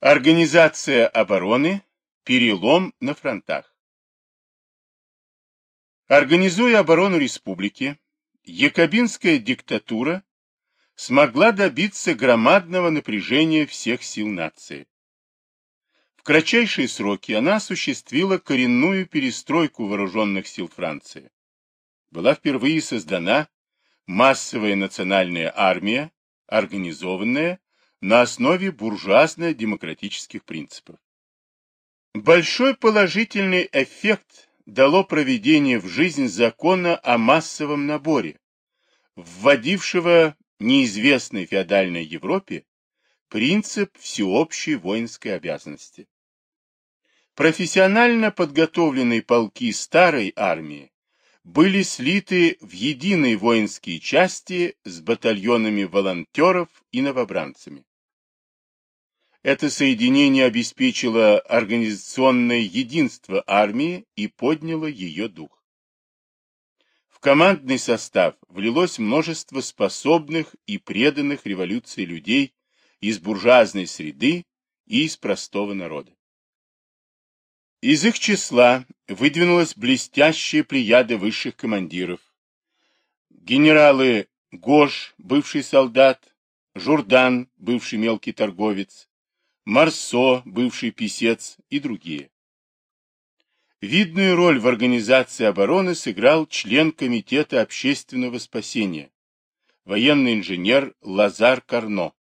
Организация обороны. Перелом на фронтах. Организуя оборону республики, якобинская диктатура смогла добиться громадного напряжения всех сил нации. В кратчайшие сроки она осуществила коренную перестройку вооруженных сил Франции. Была впервые создана массовая национальная армия, организованная на основе буржуазно-демократических принципов. Большой положительный эффект дало проведение в жизнь закона о массовом наборе, вводившего неизвестной феодальной Европе принцип всеобщей воинской обязанности. Профессионально подготовленные полки старой армии были слиты в единые воинские части с батальонами волонтеров и новобранцами. Это соединение обеспечило организационное единство армии и подняло ее дух. В командный состав влилось множество способных и преданных революции людей из буржуазной среды и из простого народа. Из их числа выдвинулась блестящая плеяда высших командиров. Генералы Гош, бывший солдат, Журдан, бывший мелкий торговец, Марсо, бывший писец и другие. Видную роль в организации обороны сыграл член Комитета общественного спасения, военный инженер Лазар Карно.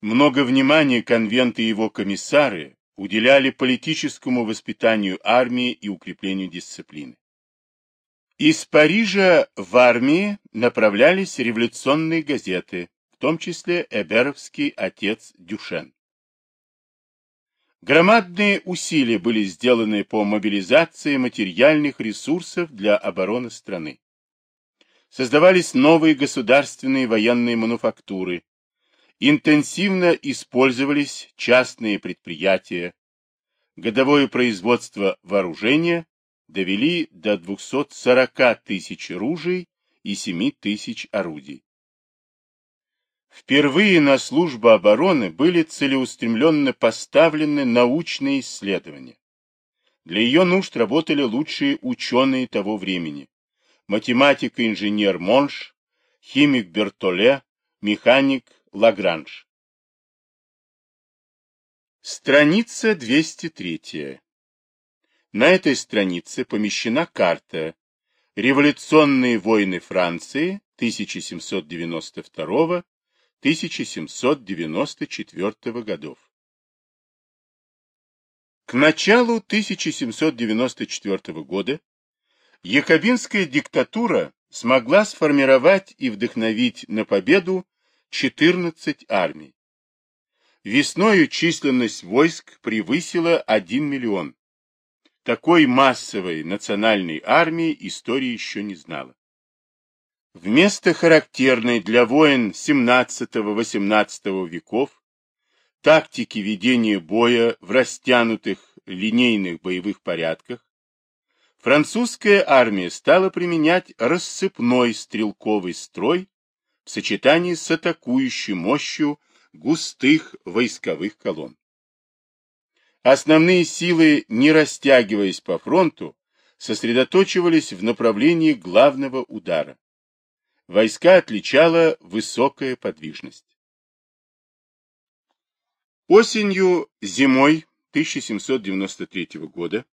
Много внимания конвенты и его комиссары уделяли политическому воспитанию армии и укреплению дисциплины. Из Парижа в армии направлялись революционные газеты, в том числе Эберовский отец Дюшен. Громадные усилия были сделаны по мобилизации материальных ресурсов для обороны страны. Создавались новые государственные военные мануфактуры, интенсивно использовались частные предприятия, годовое производство вооружения довели до 240 тысяч ружей и 7 тысяч орудий. Впервые на службу обороны были целеустремленно поставлены научные исследования. Для ее нужд работали лучшие ученые того времени. Математик и инженер Монш, химик Бертоле, механик Лагранж. Страница 203. На этой странице помещена карта «Революционные войны Франции 1792-1794 годов». К началу 1794 года якобинская диктатура смогла сформировать и вдохновить на победу 14 армий. Весною численность войск превысила 1 миллион. Такой массовой национальной армии история еще не знала. Вместо характерной для войн XVII-XVIII веков тактики ведения боя в растянутых линейных боевых порядках, французская армия стала применять рассыпной стрелковый строй в сочетании с атакующей мощью густых войсковых колонн. Основные силы, не растягиваясь по фронту, сосредоточивались в направлении главного удара. Войска отличала высокая подвижность. Осенью, зимой 1793 года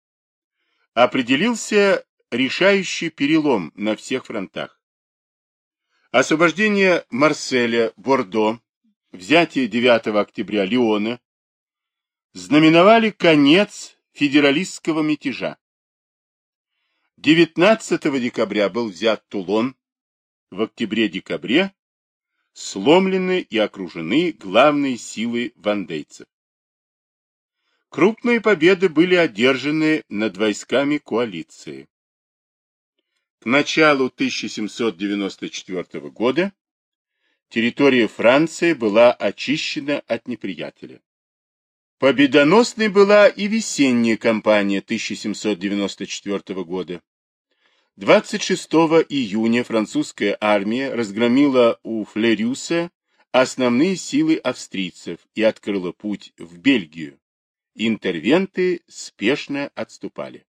определился решающий перелом на всех фронтах. Освобождение Марселя, Бордо, взятие 9 октября Леона знаменовали конец федералистского мятежа. 19 декабря был взят Тулон, в октябре-декабре сломлены и окружены главные силы вандейцев. Крупные победы были одержаны над войсками коалиции. К началу 1794 года территория Франции была очищена от неприятеля. Победоносной была и весенняя кампания 1794 года. 26 июня французская армия разгромила у Флерюса основные силы австрийцев и открыла путь в Бельгию. Интервенты спешно отступали.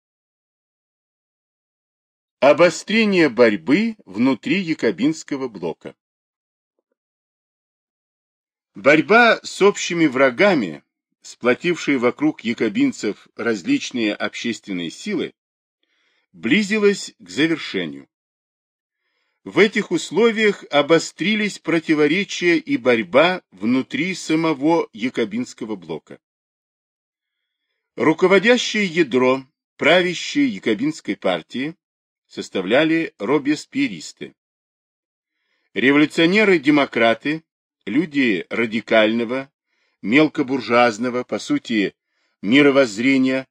Обострение борьбы внутри якобинского блока. Борьба с общими врагами, сплотившие вокруг якобинцев различные общественные силы, близилась к завершению. В этих условиях обострились противоречия и борьба внутри самого якобинского блока. Руководящее ядро правящей якобинской партии составляли робеспьеристы. Революционеры-демократы, люди радикального, мелкобуржуазного, по сути, мировоззрения,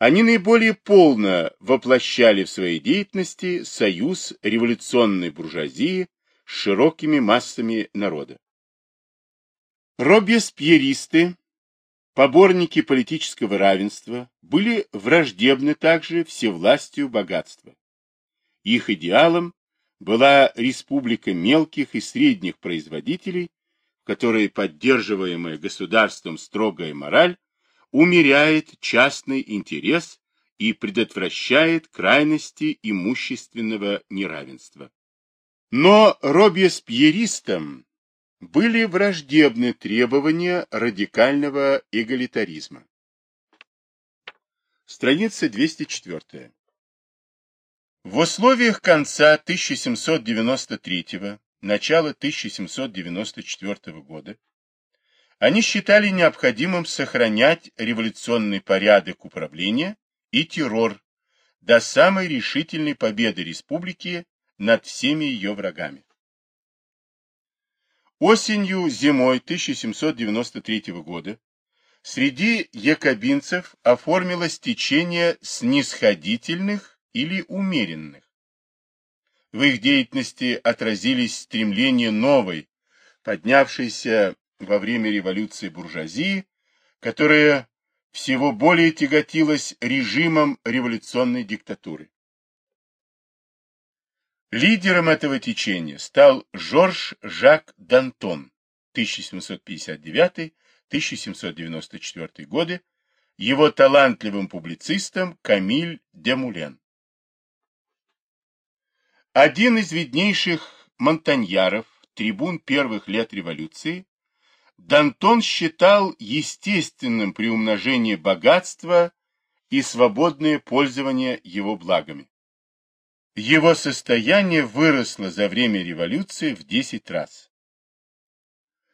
они наиболее полно воплощали в своей деятельности союз революционной буржуазии с широкими массами народа. Робеспьеристы, поборники политического равенства, были враждебны также всевластию богатства. Их идеалом была республика мелких и средних производителей, в которой поддерживаемая государством строгая мораль умеряет частный интерес и предотвращает крайности имущественного неравенства. Но робеспьеристам были враждебны требования радикального эгалитаризма. Страница 204. В условиях конца 1793 начала 1794 года они считали необходимым сохранять революционный порядок управления и террор до самой решительной победы республики над всеми ее врагами. Осенью-зимой 1793 года среди якобинцев оформилось течение снисходительных или умеренных. В их деятельности отразились стремления новой, поднявшейся во время революции буржуазии, которая всего более тяготилась режимом революционной диктатуры. Лидером этого течения стал Жорж Жак Д'Антон 1759-1794 годы, его талантливым публицистом Камиль Демулен. Один из виднейших монтаньяров, трибун первых лет революции, Дантон считал естественным приумножение богатства и свободное пользование его благами. Его состояние выросло за время революции в 10 раз.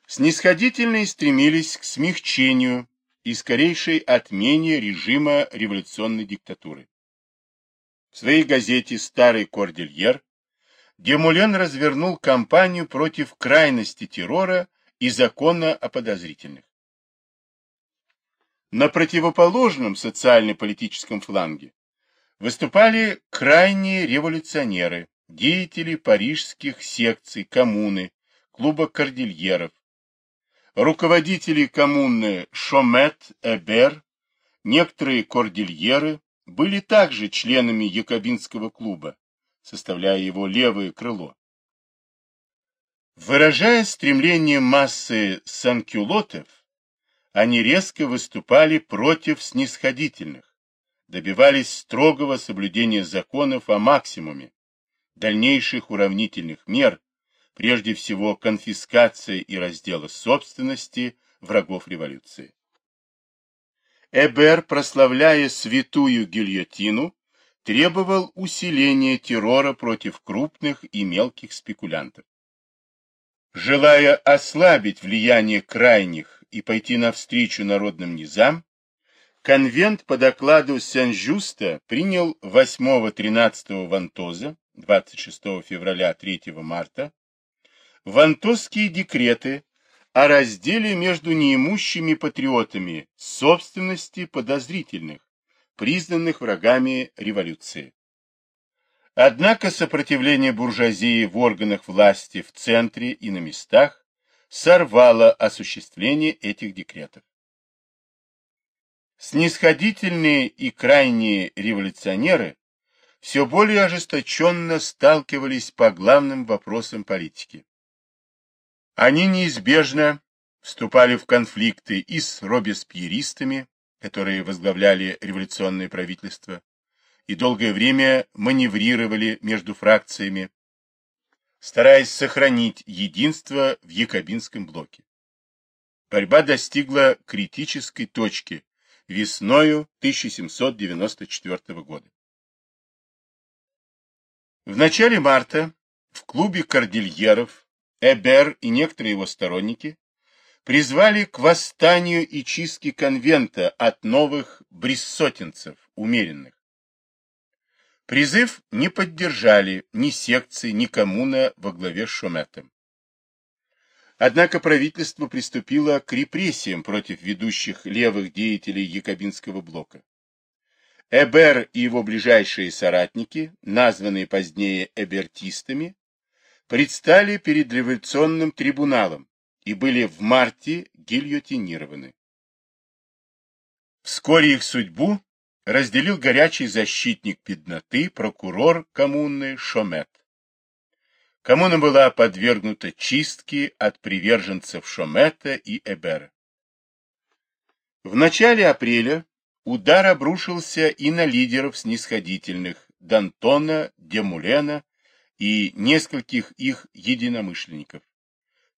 Снисходительные стремились к смягчению и скорейшей отмене режима революционной диктатуры. В своей газете «Старый кордильер» Демулен развернул кампанию против крайности террора и закона о подозрительных. На противоположном социально-политическом фланге выступали крайние революционеры, деятели парижских секций коммуны, клуба кордильеров, руководители коммуны Шомет, Эбер, некоторые кордильеры были также членами Якобинского клуба, составляя его левое крыло. Выражая стремление массы санкюлотов, они резко выступали против снисходительных, добивались строгого соблюдения законов о максимуме, дальнейших уравнительных мер, прежде всего конфискации и раздела собственности врагов революции. Эбер, прославляя святую гильотину, требовал усиления террора против крупных и мелких спекулянтов. Желая ослабить влияние крайних и пойти навстречу народным низам, конвент по докладу Сен-Жуста принял 8-13 Вантоза, 26 февраля 3 марта, вантозские декреты о разделе между неимущими патриотами собственности подозрительных, признанных врагами революции. Однако сопротивление буржуазии в органах власти в центре и на местах сорвало осуществление этих декретов. Снисходительные и крайние революционеры все более ожесточенно сталкивались по главным вопросам политики. Они неизбежно вступали в конфликты и с робеспьеристами, которые возглавляли революционное правительство, и долгое время маневрировали между фракциями, стараясь сохранить единство в якобинском блоке. Борьба достигла критической точки весною 1794 года. В начале марта в клубе кордильеров Эбер и некоторые его сторонники призвали к восстанию и чистке конвента от новых бриссотинцев, умеренных. Призыв не поддержали ни секции, ни коммуна во главе с Шометом. Однако правительство приступило к репрессиям против ведущих левых деятелей якобинского блока. Эбер и его ближайшие соратники, названные позднее эбертистами, предстали перед революционным трибуналом и были в марте гильотинированы. Вскоре их судьбу разделил горячий защитник бедноты, прокурор коммуны Шомет. Коммуна была подвергнута чистке от приверженцев Шомета и Эбера. В начале апреля удар обрушился и на лидеров снисходительных Д'Антона, Демулена и нескольких их единомышленников.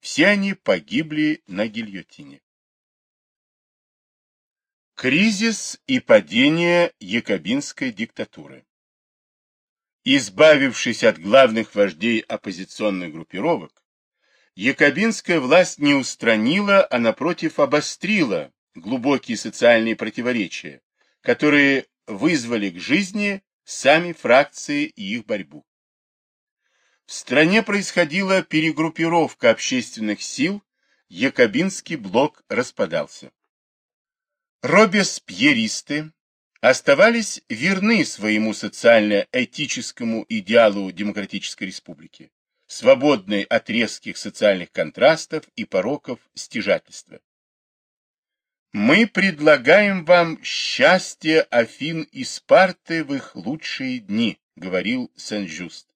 Все они погибли на гильотине. Кризис и падение якобинской диктатуры Избавившись от главных вождей оппозиционных группировок, якобинская власть не устранила, а напротив обострила глубокие социальные противоречия, которые вызвали к жизни сами фракции и их борьбу. В стране происходила перегруппировка общественных сил, якобинский блок распадался. Робеспьеристы оставались верны своему социально-этическому идеалу демократической республики, свободной от резких социальных контрастов и пороков стяжательства. Мы предлагаем вам счастье Афин и Спарты в их лучшие дни, говорил Сен-Жюст.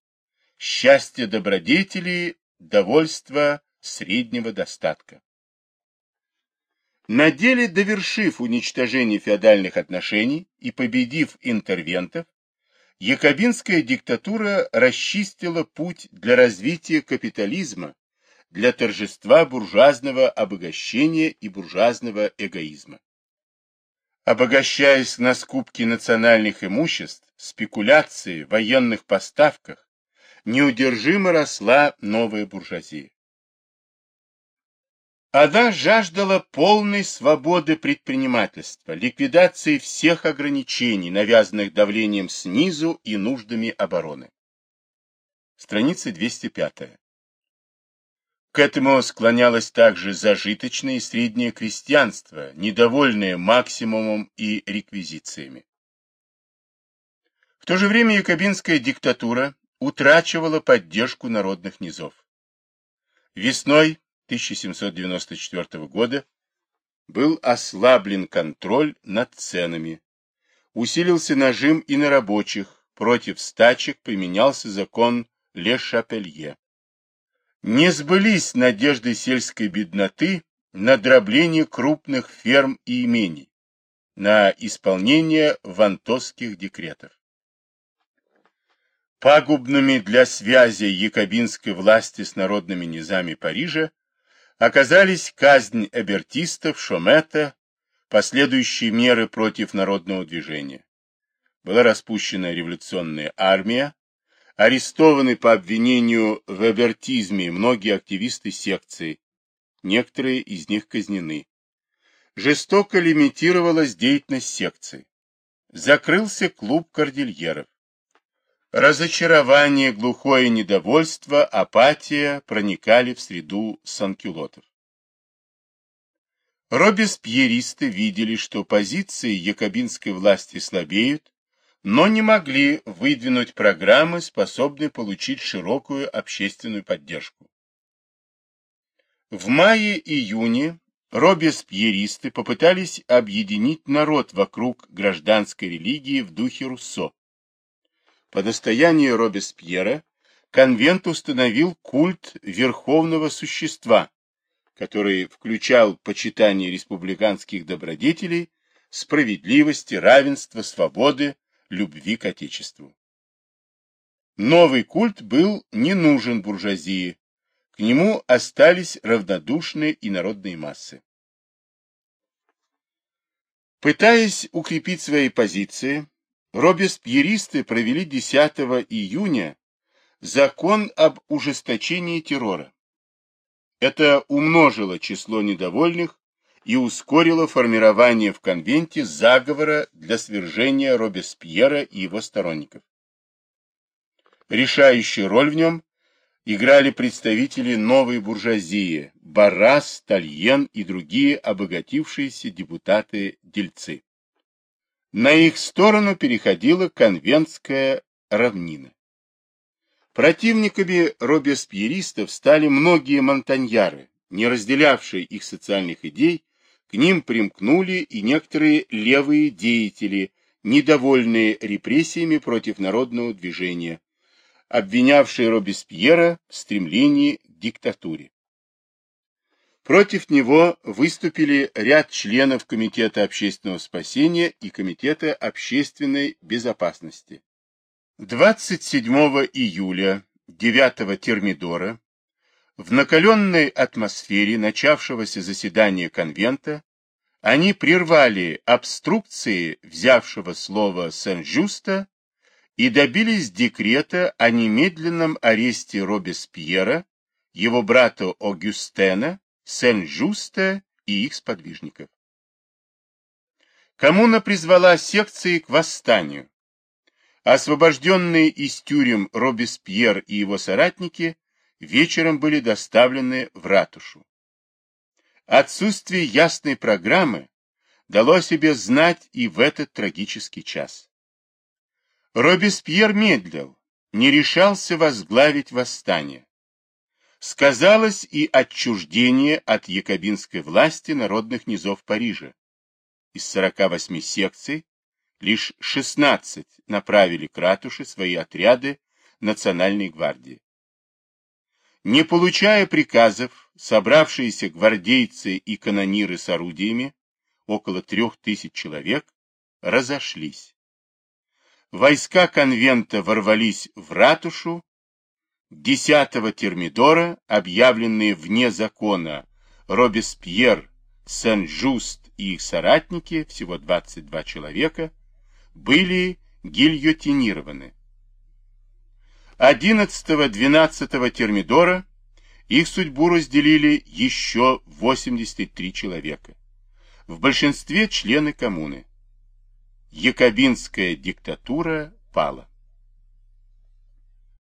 Счастье добродетели, довольство среднего достатка. На деле, довершив уничтожение феодальных отношений и победив интервентов, якобинская диктатура расчистила путь для развития капитализма, для торжества буржуазного обогащения и буржуазного эгоизма. Обогащаясь на скупке национальных имуществ, спекуляции, военных поставках, неудержимо росла новая буржуазия. Она жаждала полной свободы предпринимательства, ликвидации всех ограничений, навязанных давлением снизу и нуждами обороны. Страница 205. К этому склонялось также зажиточное и среднее крестьянство, недовольное максимумом и реквизициями. В то же время якобинская диктатура утрачивала поддержку народных низов. Весной 1794 года был ослаблен контроль над ценами, усилился нажим и на рабочих, против стачек применялся закон Ле Шапелье. Не сбылись надежды сельской бедноты на дробление крупных ферм и имений, на исполнение вантосских декретов. Пагубными для связи якобинской власти с народными низами Парижа оказались казнь эбертистов, Шомета, последующие меры против народного движения. Была распущена революционная армия, арестованы по обвинению в эбертизме многие активисты секции, некоторые из них казнены. Жестоко лимитировалась деятельность секции. Закрылся клуб кордильеров. Разочарование, глухое недовольство, апатия проникали в среду санкюлотов. Робеспьеристы видели, что позиции якобинской власти слабеют, но не могли выдвинуть программы, способные получить широкую общественную поддержку. В мае-июне робеспьеристы попытались объединить народ вокруг гражданской религии в духе Руссо. По настоянию Робеспьера конвент установил культ верховного существа, который включал почитание республиканских добродетелей, справедливости, равенства, свободы, любви к Отечеству. Новый культ был не нужен буржуазии, к нему остались равнодушные и народные массы. Пытаясь укрепить свои позиции, робеспьеристы провели 10 июня закон об ужесточении террора. Это умножило число недовольных и ускорило формирование в конвенте заговора для свержения Робеспьера и его сторонников. Решающую роль в нем играли представители новой буржуазии, Баррас, Тальен и другие обогатившиеся депутаты-дельцы. На их сторону переходила конвентская равнина. Противниками робеспьеристов стали многие монтаньяры, не разделявшие их социальных идей, к ним примкнули и некоторые левые деятели, недовольные репрессиями против народного движения, обвинявшие Робеспьера в стремлении к диктатуре. Против него выступили ряд членов Комитета общественного спасения и Комитета общественной безопасности. 27 июля 9 термидора в накаленной атмосфере начавшегося заседания конвента они прервали обструкции взявшего слово Сен-Жуста и добились декрета о немедленном аресте Робеспьера, его брата Огюстена, Сен-Жуста и их сподвижников. Коммуна призвала секции к восстанию. Освобожденные из тюрем Робеспьер и его соратники вечером были доставлены в ратушу. Отсутствие ясной программы дало себе знать и в этот трагический час. Робеспьер медлил, не решался возглавить восстание. Сказалось и отчуждение от якобинской власти народных низов Парижа. Из 48 секций лишь 16 направили к ратуше свои отряды Национальной гвардии. Не получая приказов, собравшиеся гвардейцы и канониры с орудиями, около трех тысяч человек, разошлись войска конвента ворвались в ратушу, 10 термидора, объявленные вне закона Робеспьер, Сен-Жуст и их соратники, всего 22 человека, были гильотинированы. 11-12 термидора их судьбу разделили еще 83 человека, в большинстве члены коммуны якобинская диктатура пала.